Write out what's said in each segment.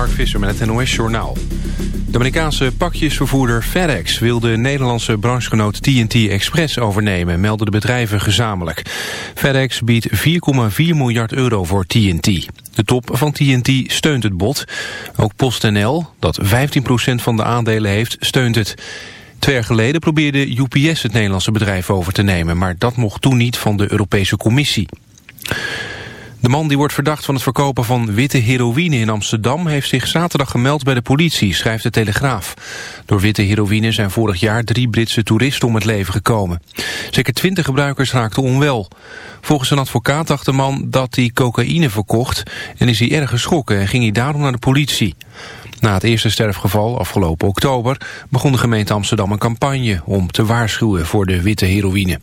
Mark Visser met het NOS Journaal. De Amerikaanse pakjesvervoerder FedEx wil de Nederlandse branchegenoot TNT Express overnemen, melden de bedrijven gezamenlijk. FedEx biedt 4,4 miljard euro voor TNT. De top van TNT steunt het bod. Ook PostNL, dat 15% van de aandelen heeft, steunt het. Twee jaar geleden probeerde UPS het Nederlandse bedrijf over te nemen, maar dat mocht toen niet van de Europese Commissie. De man die wordt verdacht van het verkopen van witte heroïne in Amsterdam... heeft zich zaterdag gemeld bij de politie, schrijft de Telegraaf. Door witte heroïne zijn vorig jaar drie Britse toeristen om het leven gekomen. Zeker twintig gebruikers raakten onwel. Volgens een advocaat dacht de man dat hij cocaïne verkocht... en is hij erg geschrokken en ging hij daarom naar de politie. Na het eerste sterfgeval, afgelopen oktober... begon de gemeente Amsterdam een campagne om te waarschuwen voor de witte heroïne.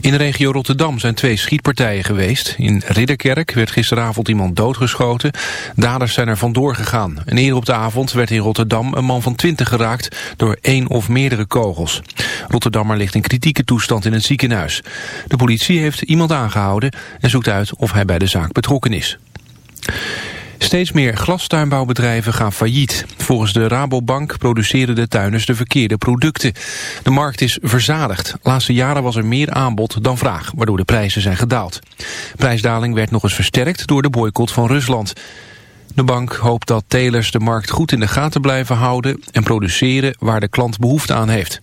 In de regio Rotterdam zijn twee schietpartijen geweest. In Ridderkerk werd gisteravond iemand doodgeschoten. Daders zijn er vandoor gegaan. En eerder op de avond werd in Rotterdam een man van 20 geraakt door één of meerdere kogels. Rotterdammer ligt in kritieke toestand in het ziekenhuis. De politie heeft iemand aangehouden en zoekt uit of hij bij de zaak betrokken is. Steeds meer glastuinbouwbedrijven gaan failliet. Volgens de Rabobank produceren de tuiners de verkeerde producten. De markt is verzadigd. Laatste jaren was er meer aanbod dan vraag, waardoor de prijzen zijn gedaald. Prijsdaling werd nog eens versterkt door de boycott van Rusland. De bank hoopt dat telers de markt goed in de gaten blijven houden... en produceren waar de klant behoefte aan heeft.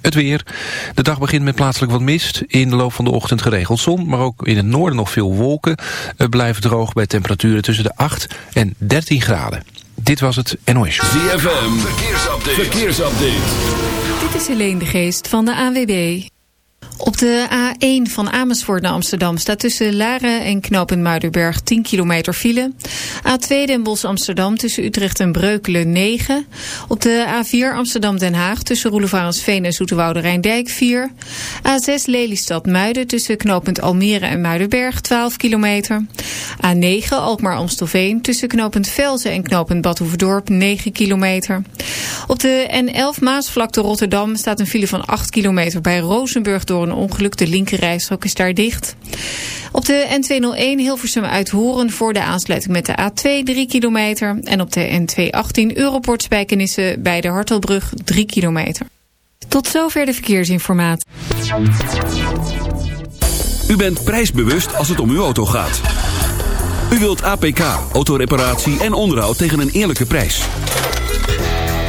Het weer. De dag begint met plaatselijk wat mist. In de loop van de ochtend geregeld zon, maar ook in het noorden nog veel wolken. Het blijft droog bij temperaturen tussen de 8 en 13 graden. Dit was het NOS ZFM, verkeersupdate. verkeersupdate. Dit is Helene de Geest van de AWB. Op de A1 van Amersfoort naar Amsterdam staat tussen Laren en Knoop Muiderberg 10 kilometer file. A2 Den Bosch Amsterdam tussen Utrecht en Breukelen 9. Op de A4 Amsterdam Den Haag tussen Roelevarensveen en Zoeterwoude Rijndijk 4. A6 Lelystad Muiden tussen knooppunt Almere en Muiderberg 12 kilometer. A9 Alkmaar Amstelveen tussen knooppunt Velzen en knooppunt Badhoevedorp 9 kilometer. Op de N11 Maasvlakte Rotterdam staat een file van 8 kilometer bij Rozenburg door een ongeluk. De linkerrijstrook is daar dicht. Op de N201 Hilversum uit Horen voor de aansluiting met de A2 3 kilometer. En op de N218 Europort Spijkenissen bij de Hartelbrug 3 kilometer. Tot zover de verkeersinformatie. U bent prijsbewust als het om uw auto gaat. U wilt APK, autoreparatie en onderhoud tegen een eerlijke prijs.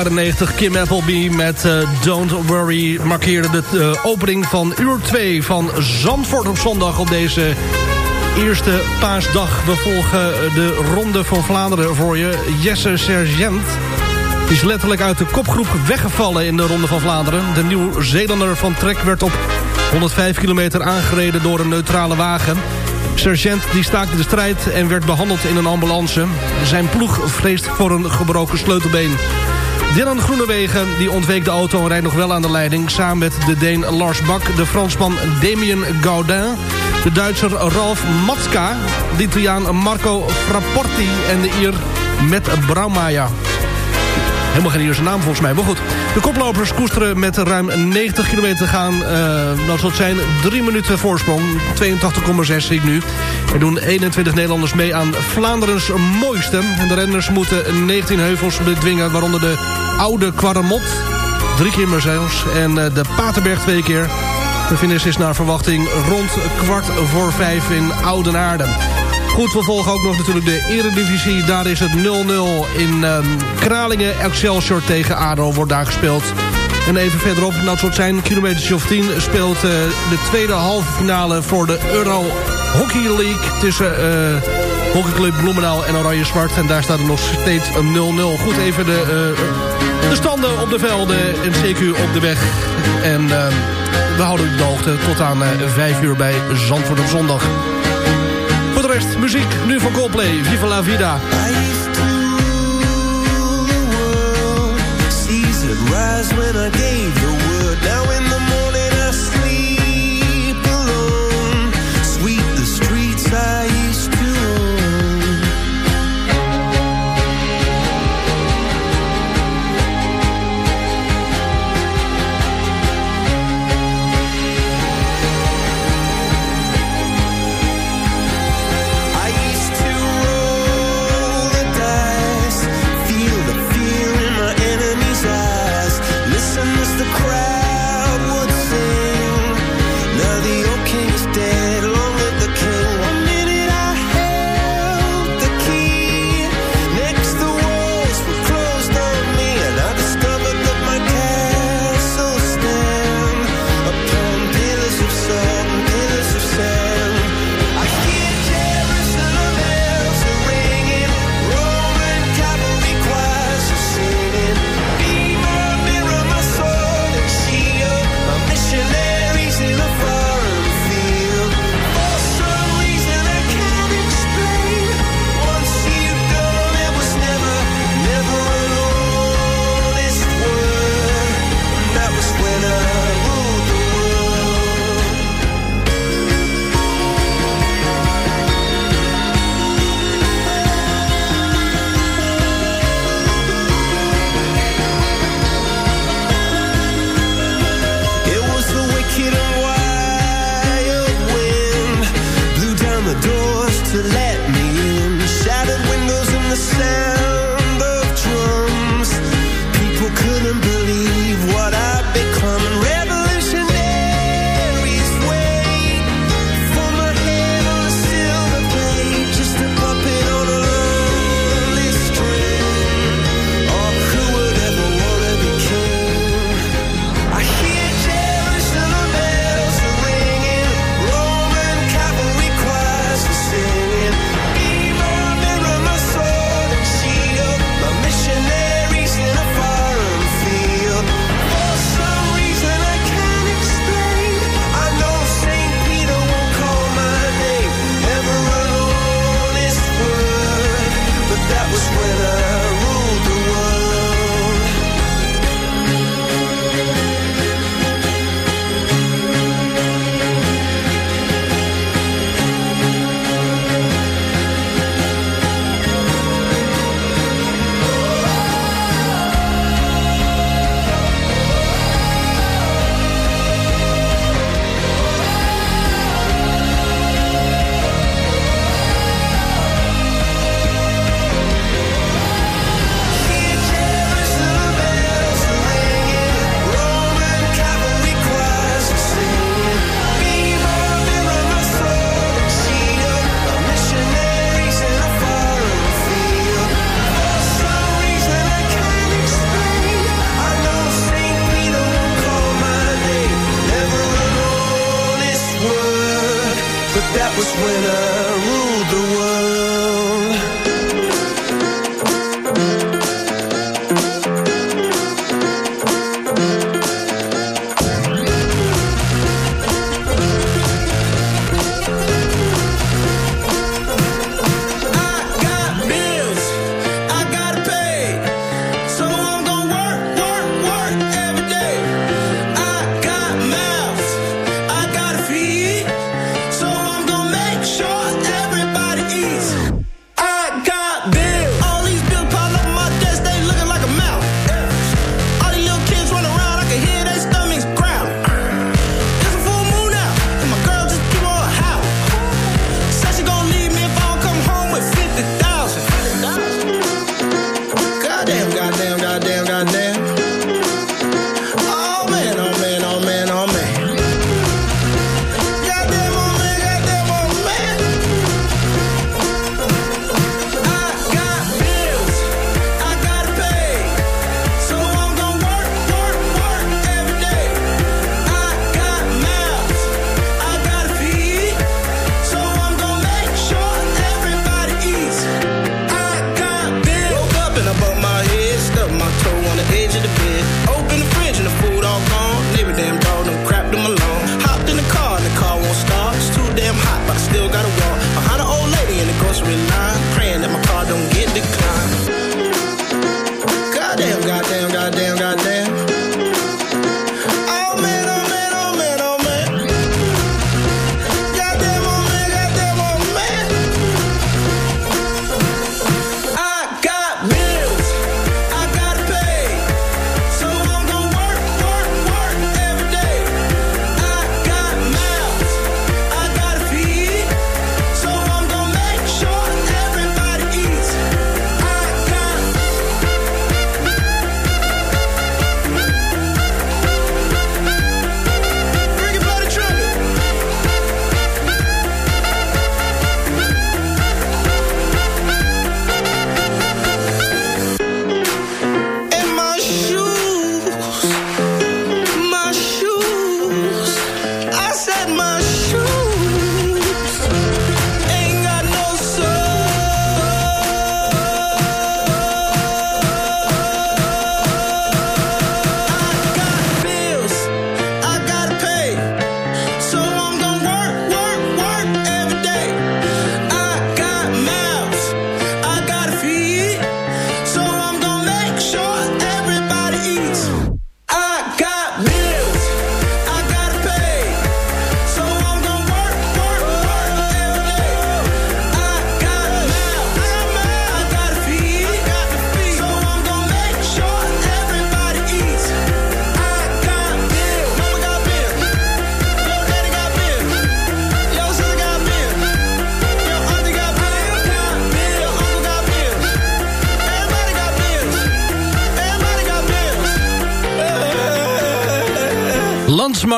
Jaren 90. Kim Appleby met uh, Don't Worry markeerde de uh, opening van uur 2 van Zandvoort op zondag op deze eerste paasdag. We volgen de Ronde van Vlaanderen voor je. Jesse Sergent is letterlijk uit de kopgroep weggevallen in de Ronde van Vlaanderen. De Nieuw-Zeelander van Trek werd op 105 kilometer aangereden door een neutrale wagen. Sergeant die staakte de strijd en werd behandeld in een ambulance. Zijn ploeg vreest voor een gebroken sleutelbeen. Dylan Groenewegen die ontweek de auto en rijdt nog wel aan de leiding... samen met de Deen Lars Bak, de Fransman Damien Gaudin... de Duitser Ralf Matska, de Italiaan Marco Frapporti... en de Ier Met Braumeijer. Helemaal geen Ierse naam volgens mij, maar goed. De koplopers koesteren met ruim 90 kilometer te gaan. Uh, dat zal zijn drie minuten voorsprong. 82,6 zie ik nu. Er doen 21 Nederlanders mee aan Vlaanderens mooiste. De renners moeten 19 heuvels bedwingen, waaronder de Oude Quaremot. Drie keer maar zelfs. En uh, de Paterberg twee keer. De finish is naar verwachting rond kwart voor vijf in Oudenaarde. Goed, we volgen ook nog natuurlijk de Eredivisie. Daar is het 0-0 in um, Kralingen. Excelsior tegen ADO wordt daar gespeeld. En even verderop, dat soort zijn, kilometers of 10... speelt uh, de tweede halve finale voor de Euro Hockey League... tussen uh, hockeyclub Bloemendaal en Oranje Zwart. En daar staat er nog steeds een 0-0. Goed, even de, uh, de standen op de velden en CQ op de weg. En ehm, we houden u de hoogte tot aan 5 uur bij Zandvoort op zondag. Muziek, nu van Coldplay, Viva la Vida. when I gave the word. Now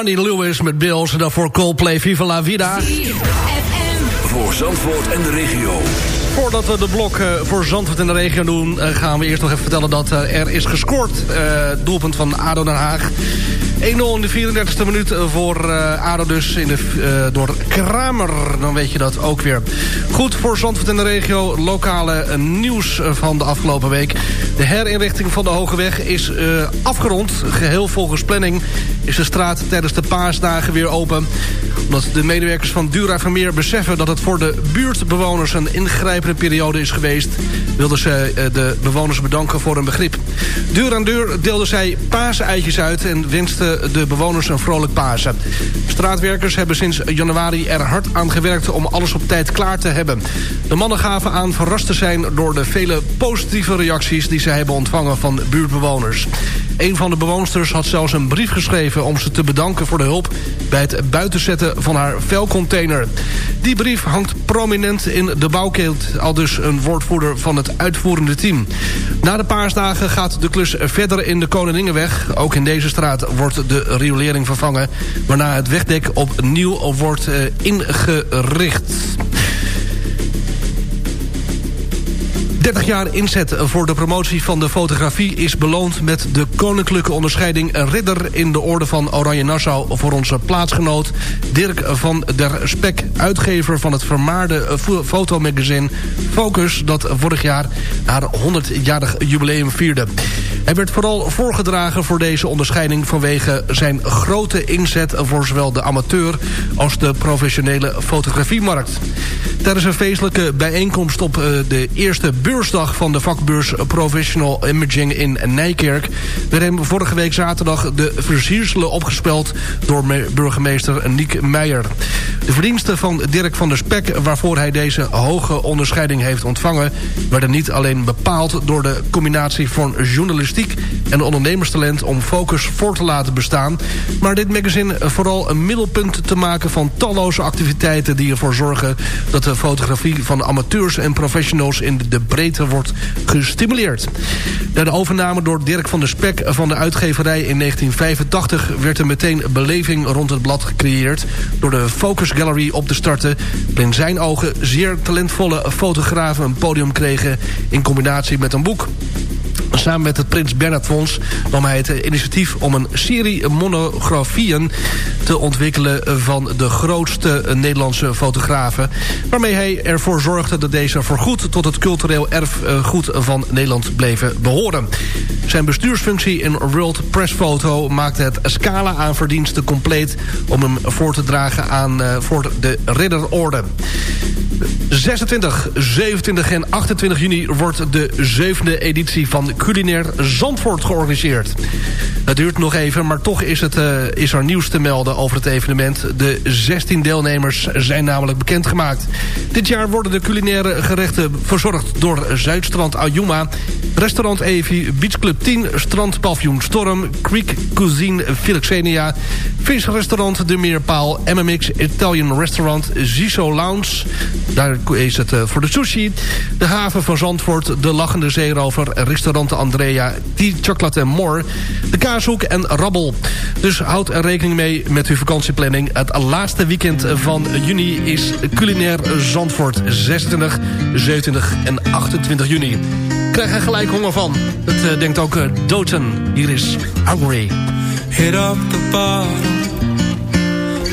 Money Lewis met Bills. En daarvoor Coldplay Viva La Vida. Voor Zandvoort en de regio. Voordat we de blok uh, voor Zandvoort in de regio doen... Uh, gaan we eerst nog even vertellen dat uh, er is gescoord. doelpunt van ADO Den Haag. 1-0 in de 34e minuut voor uh, ADO dus in de, uh, door Kramer. Dan weet je dat ook weer. Goed voor Zandvoort en de regio. Lokale nieuws van de afgelopen week. De herinrichting van de Hogeweg is uh, afgerond. Geheel volgens planning is de straat tijdens de paasdagen weer open. Omdat de medewerkers van Dura Vermeer beseffen... dat het voor de buurtbewoners een ingrijpende periode is geweest... wilden ze de bewoners bedanken voor hun begrip. Deur aan deur deelden zij paaseitjes uit... en wensten de bewoners een vrolijk Pasen. Straatwerkers hebben sinds januari er hard aan gewerkt om alles op tijd klaar te hebben. De mannen gaven aan verrast te zijn door de vele positieve reacties die ze hebben ontvangen van buurtbewoners. Een van de bewoonsters had zelfs een brief geschreven om ze te bedanken voor de hulp bij het buitenzetten van haar vuilcontainer. Die brief hangt prominent in de bouwkeelt, al dus een woordvoerder van het uitvoerende team. Na de paarsdagen gaat de klus verder in de Koningingenweg. Ook in deze straat wordt de riolering vervangen... waarna het wegdek opnieuw wordt uh, ingericht. 30 jaar inzet voor de promotie van de fotografie is beloond met de koninklijke onderscheiding Ridder in de orde van Oranje Nassau voor onze plaatsgenoot Dirk van der Spek, uitgever van het vermaarde fotomagazine Focus dat vorig jaar haar 100-jarig jubileum vierde. Hij werd vooral voorgedragen voor deze onderscheiding vanwege zijn grote inzet voor zowel de amateur als de professionele fotografiemarkt. Tijdens een feestelijke bijeenkomst op de eerste beursdag van de vakbeurs Professional Imaging in Nijkerk... werd hem vorige week zaterdag de versierselen opgespeld door burgemeester Niek Meijer. De verdiensten van Dirk van der Spek, waarvoor hij deze hoge onderscheiding heeft ontvangen... werden niet alleen bepaald door de combinatie van journalistiek en ondernemerstalent om focus voor te laten bestaan... maar dit magazine vooral een middelpunt te maken van talloze activiteiten... die ervoor zorgen dat de fotografie van amateurs en professionals in de breedte wordt gestimuleerd. Na de overname door Dirk van der Spek van de uitgeverij in 1985... werd er meteen beleving rond het blad gecreëerd... door de Focus Gallery op te starten... in zijn ogen zeer talentvolle fotografen een podium kregen... in combinatie met een boek. Samen met het Prins Bernhard Fonds nam hij het initiatief om een serie monografieën te ontwikkelen van de grootste Nederlandse fotografen. Waarmee hij ervoor zorgde dat deze voorgoed tot het cultureel erfgoed van Nederland bleven behoren. Zijn bestuursfunctie in World Press Photo maakte het scala aan verdiensten compleet om hem voor te dragen aan uh, voor de Ridderorde. 26, 27 en 28 juni wordt de zevende editie van Culinair Zandvoort georganiseerd. Het duurt nog even, maar toch is, het, uh, is er nieuws te melden over het evenement. De 16 deelnemers zijn namelijk bekendgemaakt. Dit jaar worden de culinaire gerechten verzorgd door Zuidstrand Ayuma... Restaurant Evi, Beach Club 10, Strandpavioen Storm... Creek Cuisine Philoxenia, Visrestaurant De Meerpaal... MMX Italian Restaurant, Ziso Lounge... daar is het uh, voor de sushi... de haven van Zandvoort, De Lachende Zeerover... Restaurant Andrea, Tea Chocolate and More... de Kaashoek en Rabbel. Dus houd er rekening mee met uw vakantieplanning. Het laatste weekend van juni is culinair Zandvoort. 26, 27 en 28 juni. Krijg er gelijk honger van. Dat uh, denkt ook uh, Doten. Hier is Hungry. Hit up the bottom.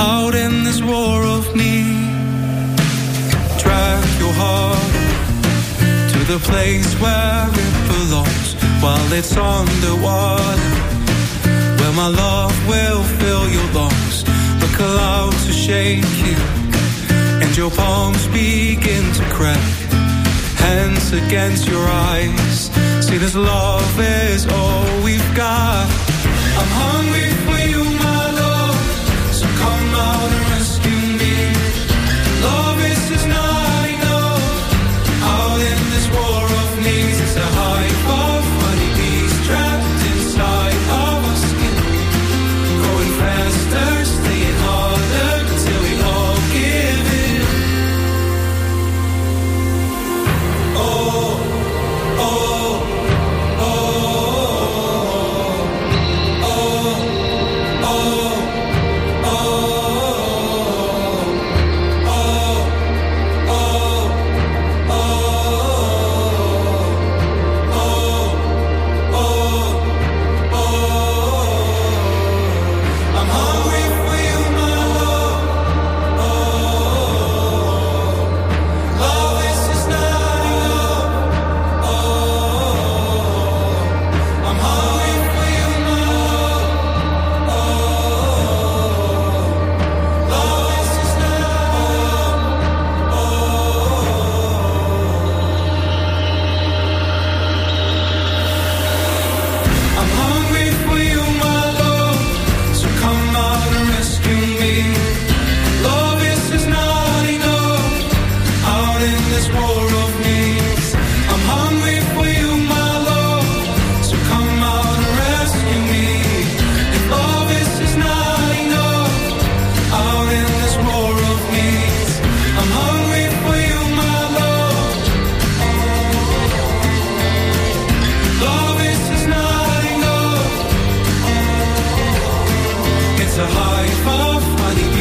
out in this war of need. Drag your heart to the place where it belongs while it's underwater. Where my love will fill your lungs, the clouds to shake you, and your palms begin to crack. Hands against your eyes, see this love is all we've got. I'm hungry for you, my come out around. A high of honey.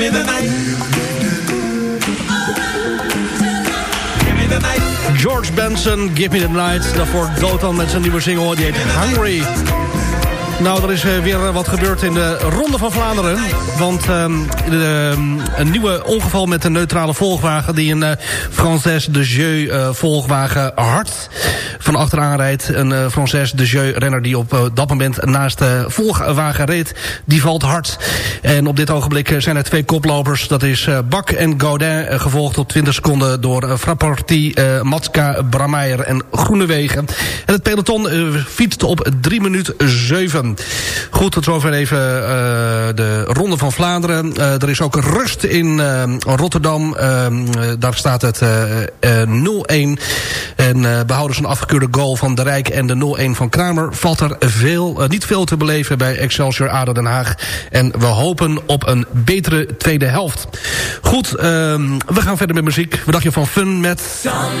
Give me the night. George Benson, Give Me The Night. Daarvoor Dotan met zijn nieuwe single, die heet Hungry. Nou, er is eh, weer wat gebeurd in de Ronde van Vlaanderen. Want ehm, de, ehm, een nieuwe ongeval met een neutrale volgwagen... die een uh, Frances de Jeu eh, volgwagen hard van achteraan rijdt. Een uh, Frances de Jeu renner die op dat moment naast de volgwagen reed... die valt hard. En op dit ogenblik zijn er twee koplopers. Dat is Bak en Gaudin, gevolgd op 20 seconden... door Frapparti, uh, Matska, Brameijer en Groenewegen. En het peloton fietst op 3 minuten 7. Goed, tot zover even uh, de Ronde van Vlaanderen. Uh, er is ook rust in uh, Rotterdam. Uh, daar staat het uh, uh, 0-1. En ze een afgekeurde goal van De Rijk en de 0-1 van Kramer... valt er veel, niet veel te beleven bij Excelsior ADO Den Haag. En we hopen op een betere tweede helft. Goed, uh, we gaan verder met muziek. Wat dacht van Fun met... Some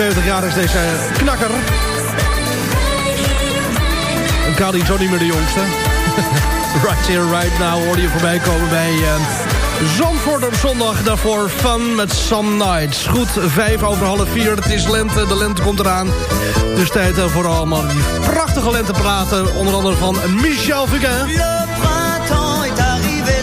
70 jaar is deze knakker. En Kali is ook niet meer de jongste. right here, right now hoorde je voorbij komen bij... Uh... Zandvoort op zondag, daarvoor Fun met Some Nights. Goed, vijf over half vier, het is lente, de lente komt eraan. Dus tijd eh, voor allemaal die prachtige lente praten, onder andere van Michel Fugain. Le printemps est arrivé,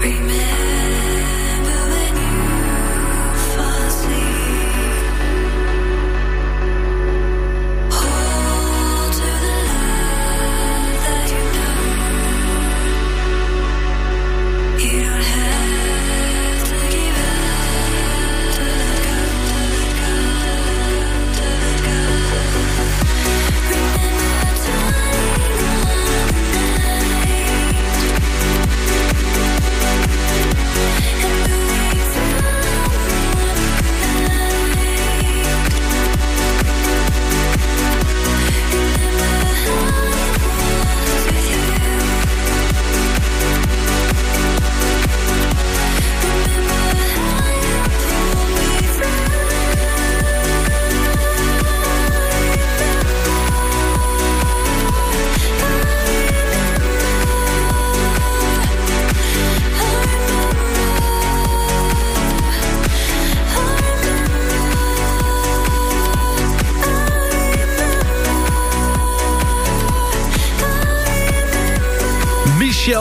Remember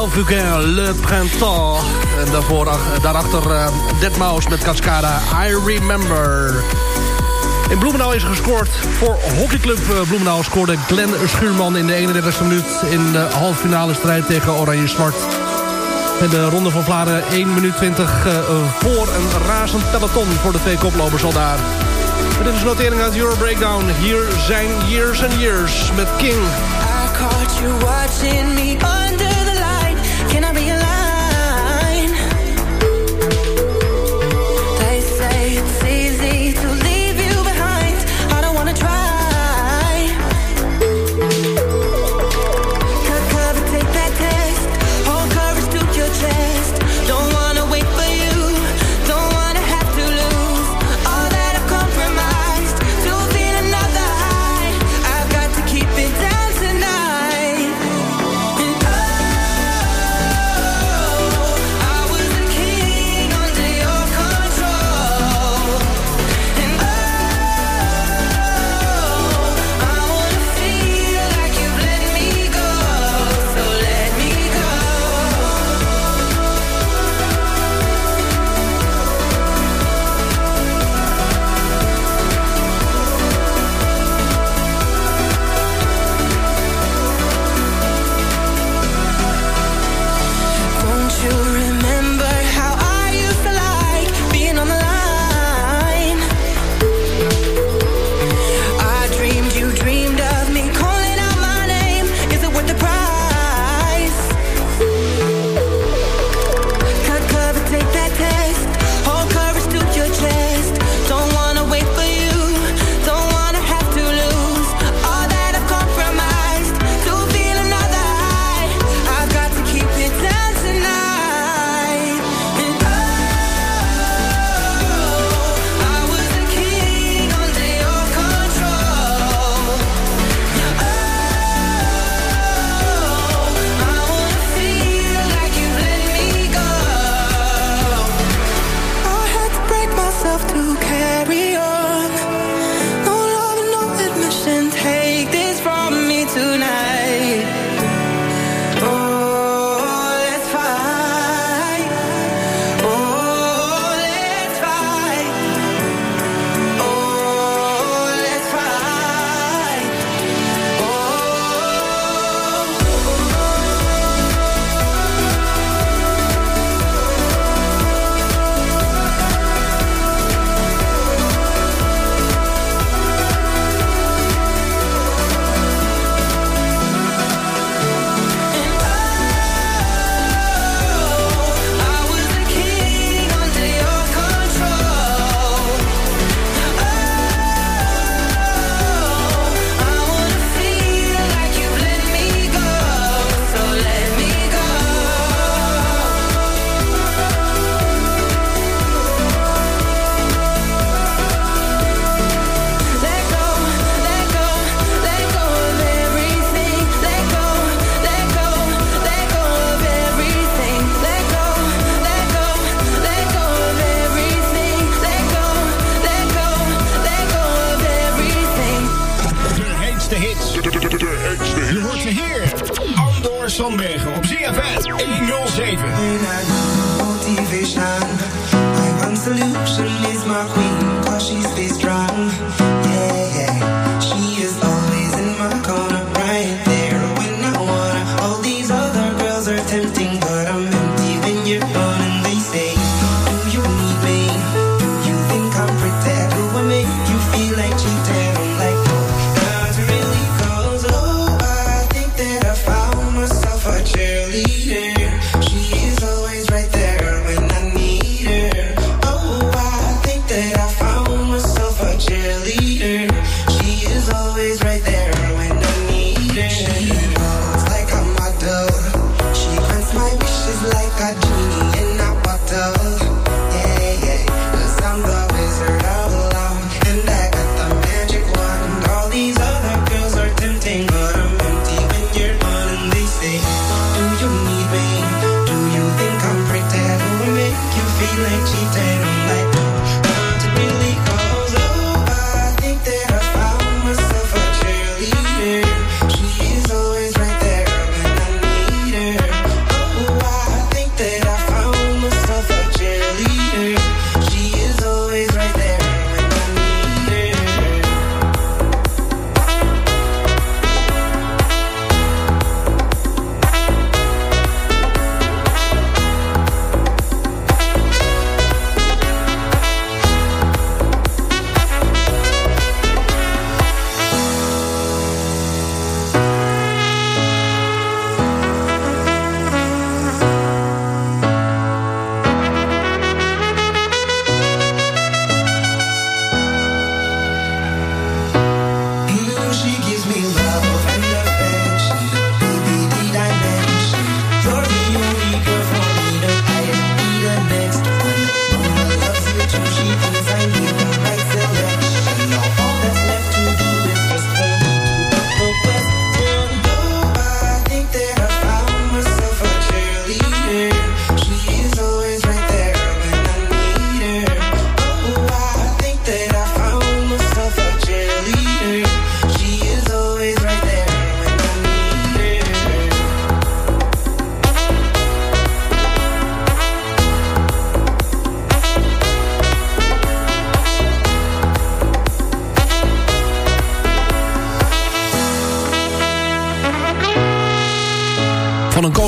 Vulcain, Le Printemps. En daarvoor, daarachter uh, Dead Mouse met Cascada, I Remember. In Bloemenau is gescoord voor hockeyclub eh, Bloemendaal... scoorde Glenn Schuurman in de 31e minuut... in de halffinale strijd tegen Oranje Zwart. En de Ronde van Vlaanderen 1 minuut 20 eh, voor een razend peloton... voor de twee koplopers al daar. En dit is notering uit Euro Breakdown. Hier zijn Years and Years met King. I caught you watching me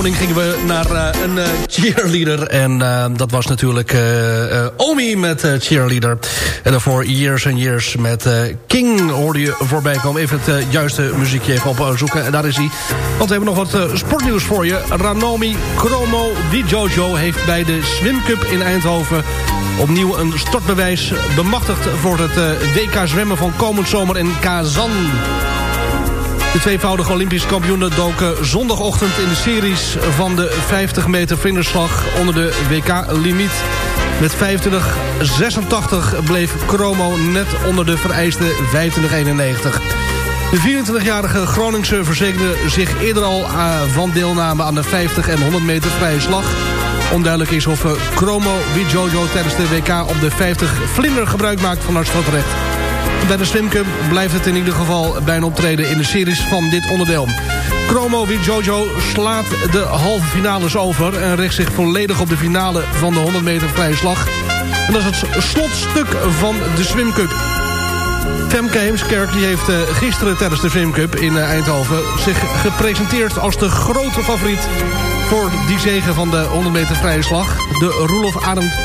koning gingen we naar eh, een eh, cheerleader. En eh, dat was natuurlijk Omi met cheerleader. En daarvoor Years and Years met King hoorde je voorbij komen. Even het juiste muziekje even opzoeken. En daar is hij. Want we hebben nog wat sportnieuws voor je. Ranomi Chromo Di Jojo heeft bij de Swim Cup in Eindhoven... opnieuw een startbewijs bemachtigd voor het WK zwemmen van komend zomer in Kazan. De tweevoudige Olympisch kampioenen doken zondagochtend in de series van de 50 meter vingerslag onder de WK-limiet. Met 25-86 bleef Chromo net onder de vereiste 25-91. De 24-jarige Groningse verzekerde zich eerder al eh, van deelname aan de 50 en 100 meter vrije slag. Onduidelijk is of eh, Chromo Wijojo tijdens de WK op de 50 vlinder gebruik maakt van haar startrecht. Bij de Swim Cup blijft het in ieder geval bij een optreden in de series van dit onderdeel. Chromo Jojo slaat de halve finales over... en richt zich volledig op de finale van de 100 meter vrije slag. En dat is het slotstuk van de Swim Cup. Femke Heemskerk die heeft eh, gisteren tijdens de Swim Cup in eh, Eindhoven... zich gepresenteerd als de grote favoriet voor die zegen van de 100 meter vrije slag. De Roelof Arendt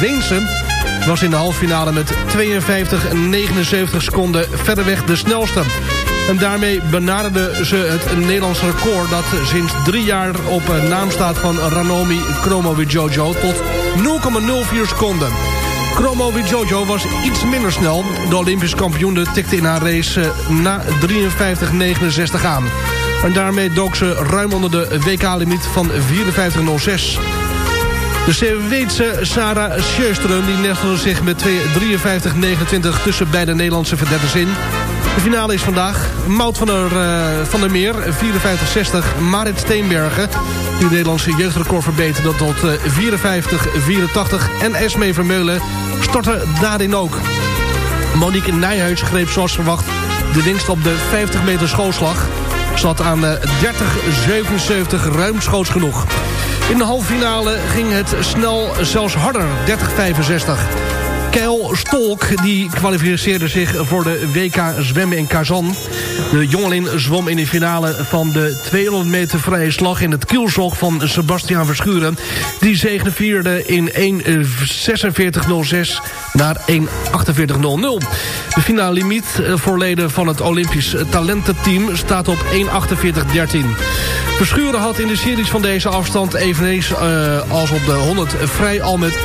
Veensen was in de halve finale met 52 en 79 seconden verreweg de snelste. En daarmee benaderde ze het Nederlands record... dat sinds drie jaar op eh, naam staat van Ranomi Chromo Jojo... tot 0,04 seconden. Chromo Jojo was iets minder snel. De Olympisch kampioen tikte in haar race eh, na 53,69 aan. En daarmee dook ze ruim onder de WK-limiet van 54,06. De Zweedse Sarah Sjöström die nestelde zich met 53-29 tussen beide Nederlandse verdetters in. De finale is vandaag. Mout van der, uh, van der Meer, 54-60. Marit Steenbergen, die Nederlandse jeugdrecord verbeterde tot uh, 54-84. En Esmee Vermeulen startte daarin ook. Monique Nijhuis greep zoals verwacht de winst op de 50 meter schoolslag. Zat aan uh, 30-77 ruimschoots genoeg. In de halve finale ging het snel zelfs harder, 30-65. Keil Stolk die kwalificeerde zich voor de WK zwemmen in Kazan. De jongeling zwom in de finale van de 200 meter vrije slag... in het kielzog van Sebastian Verschuren. Die zegen vierde in 1.46.06 naar 1.48.00. De finale limiet voor leden van het Olympisch talententeam staat op 1.48.13. Verschuren had in de series van deze afstand eveneens uh, als op de 100 vrij al met 1.46.07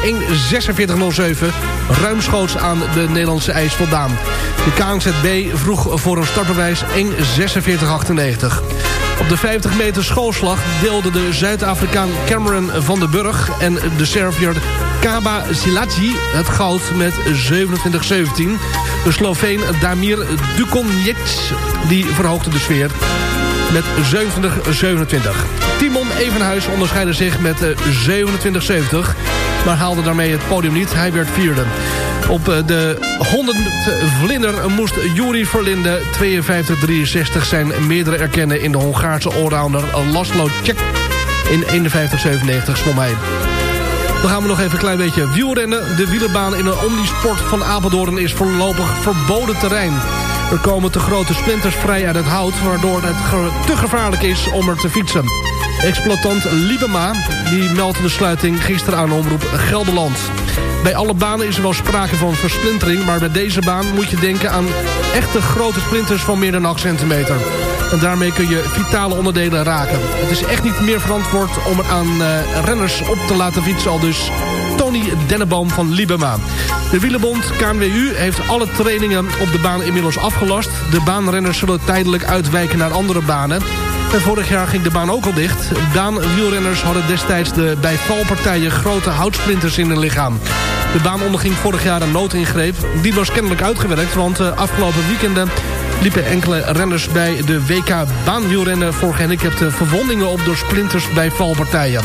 ruimschoots aan de Nederlandse ijs voldaan. De KNZB vroeg voor een startbewijs 1.46.98. Op de 50 meter schoolslag deelden de Zuid-Afrikaan Cameron van den Burg... en de Serviër Kaba Silaci het goud met 27-17. De Sloveen Damir Dukonjic die verhoogde de sfeer met 27-27. Timon Evenhuis onderscheidde zich met 27-70, maar haalde daarmee het podium niet. Hij werd vierde. Op de 100 vlinder moest Juri Verlinde 52-63 zijn meerdere erkennen in de Hongaarse allrounder Laszlo Cek. In 51-97 zwom hij. Dan gaan we nog even een klein beetje wielrennen. De wielerbaan in een omnisport van Apeldoorn is voorlopig verboden terrein. Er komen te grote splinters vrij uit het hout... waardoor het te gevaarlijk is om er te fietsen. Exploitant Libema die meldde de sluiting gisteren aan omroep Gelderland. Bij alle banen is er wel sprake van versplintering... maar bij deze baan moet je denken aan echte grote splinters van meer dan 8 centimeter. En daarmee kun je vitale onderdelen raken. Het is echt niet meer verantwoord om er aan uh, renners op te laten fietsen... al dus Denneboom van Libema. De wielerbond KNWU heeft alle trainingen op de baan inmiddels afgelast. De baanrenners zullen tijdelijk uitwijken naar andere banen. En vorig jaar ging de baan ook al dicht. Baanwielrenners hadden destijds de bij valpartijen grote houtsplinters in hun lichaam. De baan onderging vorig jaar een noodingreep. Die was kennelijk uitgewerkt, want uh, afgelopen weekenden liepen enkele renners bij de WK baanwielrennen voor gehandicapte verwondingen op door splinters bij valpartijen.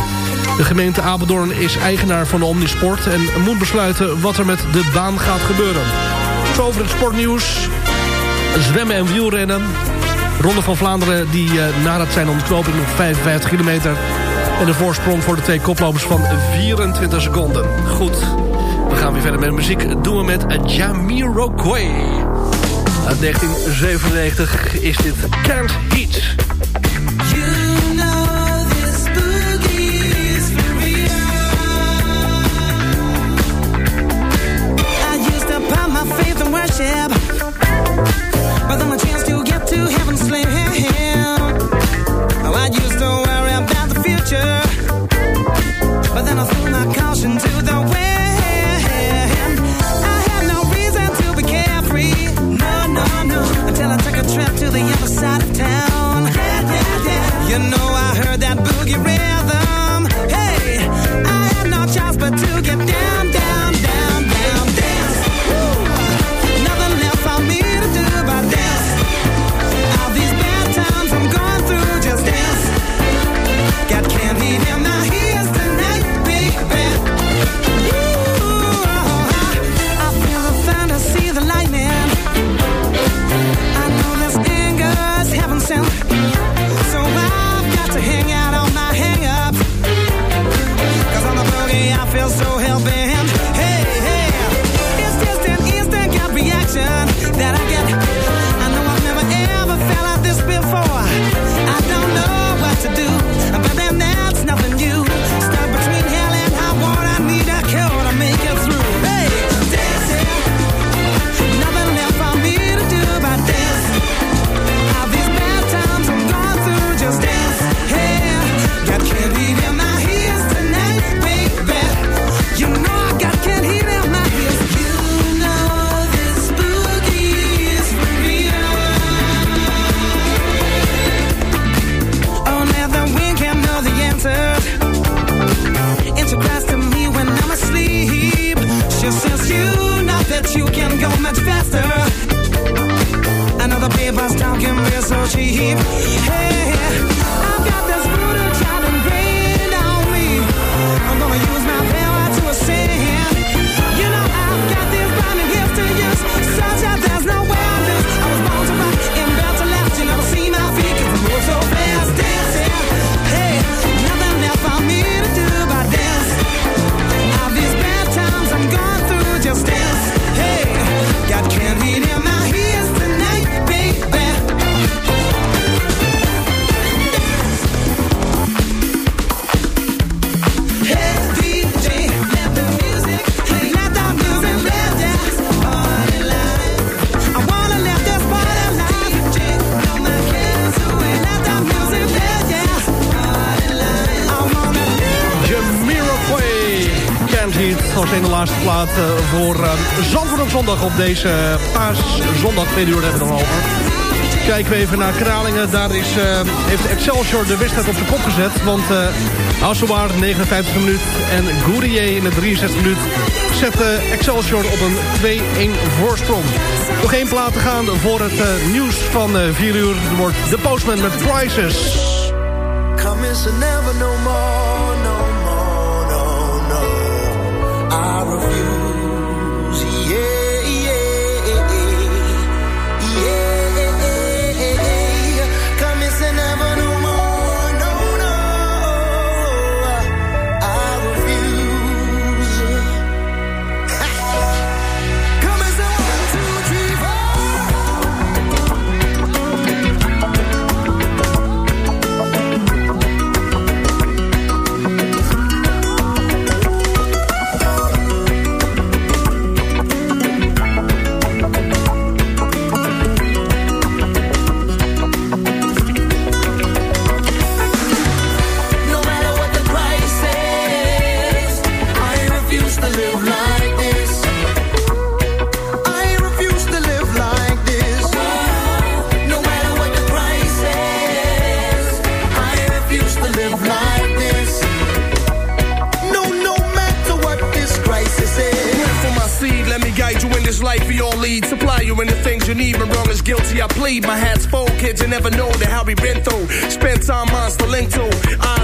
De gemeente Apeldoorn is eigenaar van de Omnisport en moet besluiten wat er met de baan gaat gebeuren. Zo over het sportnieuws. Zwemmen en wielrennen. Ronde van Vlaanderen die uh, nadat zijn ontknoping nog 55 kilometer. En de voorsprong voor de twee koplopers van 24 seconden. Goed, we gaan weer verder met muziek. Doen we met Jamiroquai. Uit 1997 is dit Can't Heat. Worship. But then a chance to get to heaven slim. Oh, I used to worry about the future. But then I threw my caution to plaat eh, voor uh, Zandvoort op zondag op deze paaszondag. Tweede uur hebben we nog over. Kijken we even naar Kralingen. Daar is, eh, heeft Excelsior de wedstrijd op zijn kop gezet. Want Assoar 59 minuut en Gourier in de 63 minuut zette Excelsior op een 2-1 voorsprong. Nog één plaat te gaan voor het eh, nieuws van 4 uur. Wordt de Postman met Prices. Come never no more, When wrong is guilty, I plead. My hat's full, kids, you never know the how we been through. Spent time on link to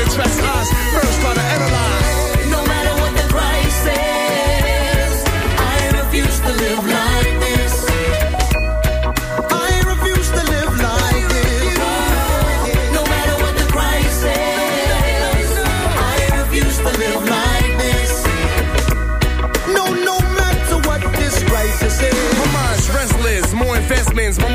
attracts eyes. First, try to analyze. No matter what the price is, I refuse to live like this.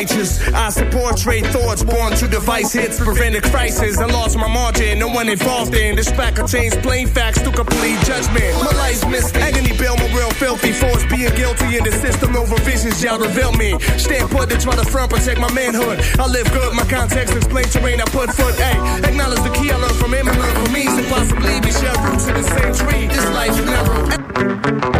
righteous. I support trade thoughts born to device hits, prevent a crisis. I lost my margin, no one involved in. This fact contains plain facts to complete judgment. My life's missed agony, bill, my real filthy force. Being guilty in the system over visions, y'all reveal me. Stand put to try to front, protect my manhood. I live good, my context explain terrain I put foot. Hey, acknowledge the key I learned from him and learn from me. So possibly we share roots in the same tree. This life's never.